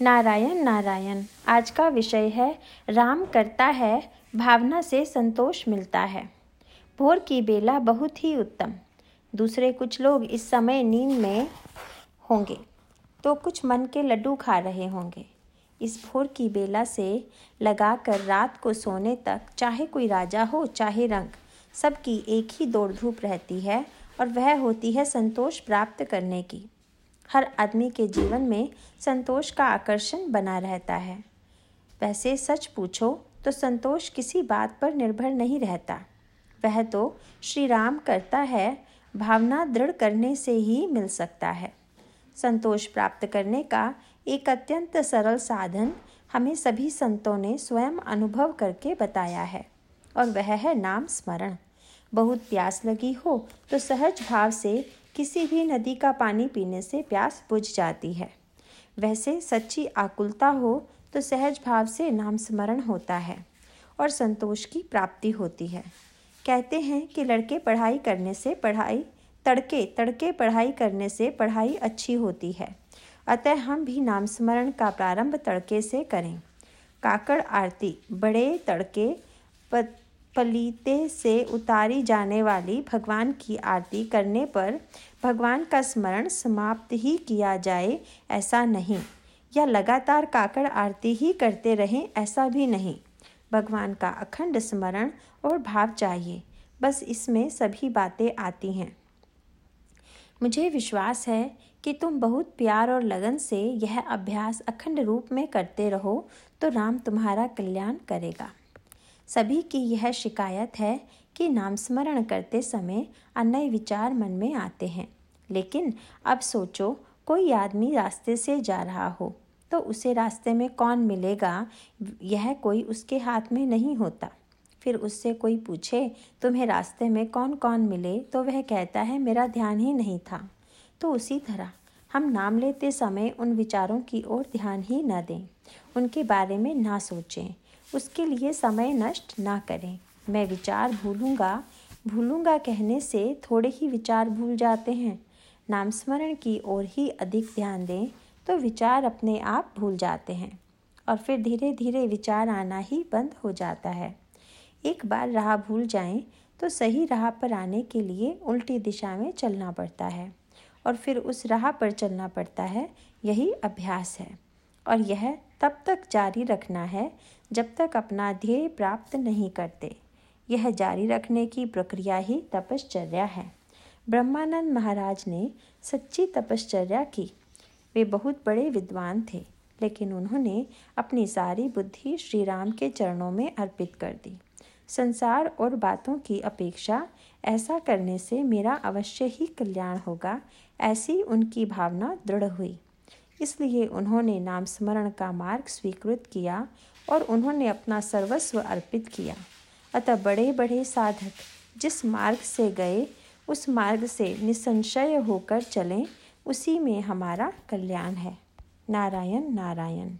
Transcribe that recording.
नारायण नारायण। आज का विषय है, राम करता है, भावना से संतोष मिलता है। भोर की बेला बहुत ही उत्तम। दूसरे कुछ लोग इस समय नींद में होंगे तो कुछ मन के लड्डू खा रहे होंगे। इस भोर की बेला से लगाकर रात को सोने तक, चाहे कोई राजा हो, चाहे रंग, सबकी एक ही दौड़ धूप रहती है और वह होती है संतोष प्राप्त करने की। हर आदमी के जीवन में संतोष का आकर्षण बना रहता है। वैसे सच पूछो तो संतोष किसी बात पर निर्भर नहीं रहता। वह तो श्री राम करता है, भावना दृढ़ करने से ही मिल सकता है। संतोष प्राप्त करने का एक अत्यंत सरल साधन हमें सभी संतों ने स्वयं अनुभव करके बताया है, और वह है नाम स्मरण। बहुत प्यास लगी हो तो सहज भाव से किसी भी नदी का पानी पीने से प्यास बुझ जाती है। वैसे सच्ची आकुलता हो तो सहज भाव से नाम स्मरण होता है और संतोष की प्राप्ति होती है। कहते हैं कि लड़के पढ़ाई करने से पढ़ाई, तड़के तड़के पढ़ाई करने से पढ़ाई अच्छी होती है। अतः हम भी नाम स्मरण का प्रारंभ तड़के से करें। काकड़ आरती, बड़े तड़के पलीते से उतारी जाने वाली भगवान की आरती करने पर भगवान का स्मरण समाप्त ही किया जाए, ऐसा नहीं। या लगातार काकड़ आरती ही करते रहें, ऐसा भी नहीं। भगवान का अखंड स्मरण और भाव चाहिए, बस इसमें सभी बातें आती हैं। मुझे विश्वास है कि तुम बहुत प्यार और लगन से यह अभ्यास अखंड रूप में करते रहो तो राम तुम्हारा कल्याण करेगा। सभी की यह शिकायत है कि नाम स्मरण करते समय अन्य विचार मन में आते हैं। लेकिन अब सोचो, कोई आदमी रास्ते से जा रहा हो तो उसे रास्ते में कौन मिलेगा? यह कोई उसके हाथ में नहीं होता। फिर उससे कोई पूछे, तुम्हें रास्ते में कौन कौन मिले? तो वह कहता है, मेरा ध्यान ही नहीं था। तो उसी तरह, हम नाम लेते समय उन विचारों की ओर ध्यान ही न दें। उनके बारे में ना सोचें। उसके लिए समय नष्ट ना करें। मैं विचार भूलूँगा। भूलूँगा कहने से थोड़े ही विचार भूल जाते हैं। नाम स्मरण की ओर ही अधिक ध्यान दें तो विचार अपने आप भूल जाते हैं और फिर धीरे धीरे विचार आना ही बंद हो जाता है। एक बार राह भूल जाएँ तो सही राह पर आने के लिए उल्टी दिशा में चलना पड़ता है और फिर उस राह पर चलना पड़ता है। यही अभ्यास है और यह तब तक जारी रखना है जब तक अपना ध्येय प्राप्त नहीं करते। यह जारी रखने की प्रक्रिया ही तपश्चर्या है। ब्रह्मानंद महाराज ने सच्ची तपश्चर्या की। वे बहुत बड़े विद्वान थे, लेकिन उन्होंने अपनी सारी बुद्धि श्री राम के चरणों में अर्पित कर दी। संसार और बातों की अपेक्षा ऐसा करने से मेरा अवश्य ही कल्याण होगा, ऐसी उनकी भावना दृढ़ हुई। इसलिए उन्होंने नाम स्मरण का मार्ग स्वीकृत किया और उन्होंने अपना सर्वस्व अर्पित किया। अतः बड़े बड़े साधक जिस मार्ग से गए, उस मार्ग से निसंशय होकर चलें, उसी में हमारा कल्याण है। नारायण नारायण।